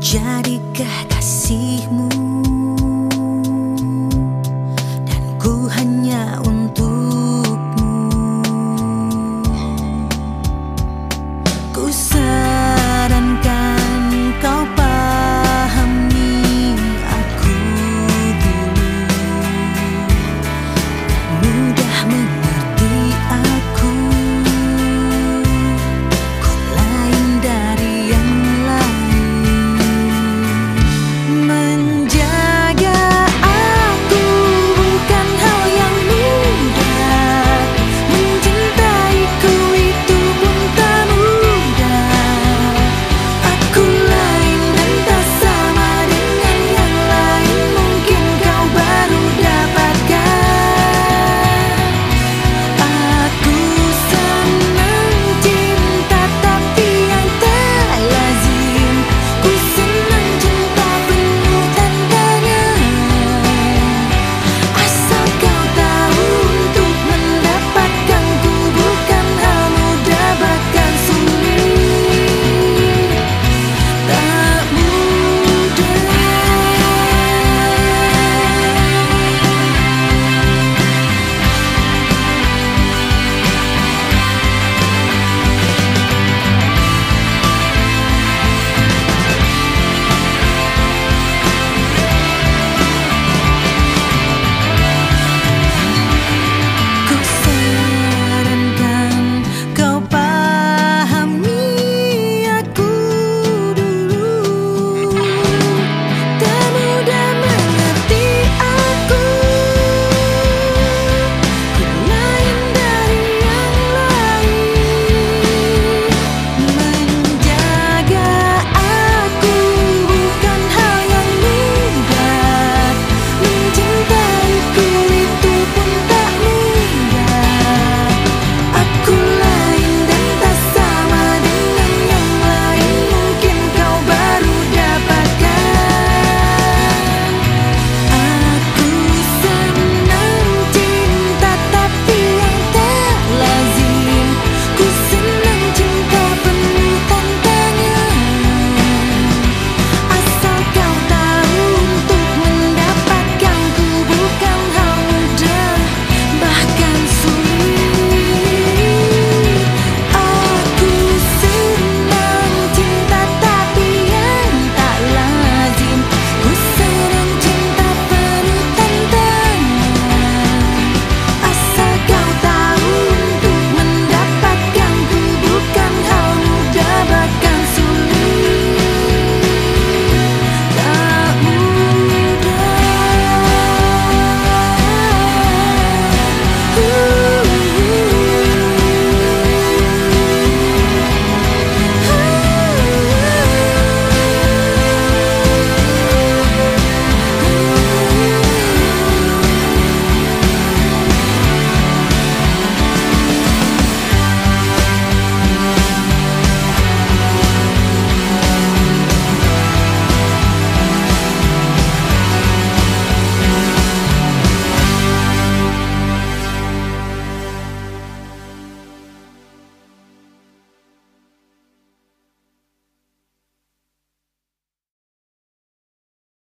Jadikah kasihmu?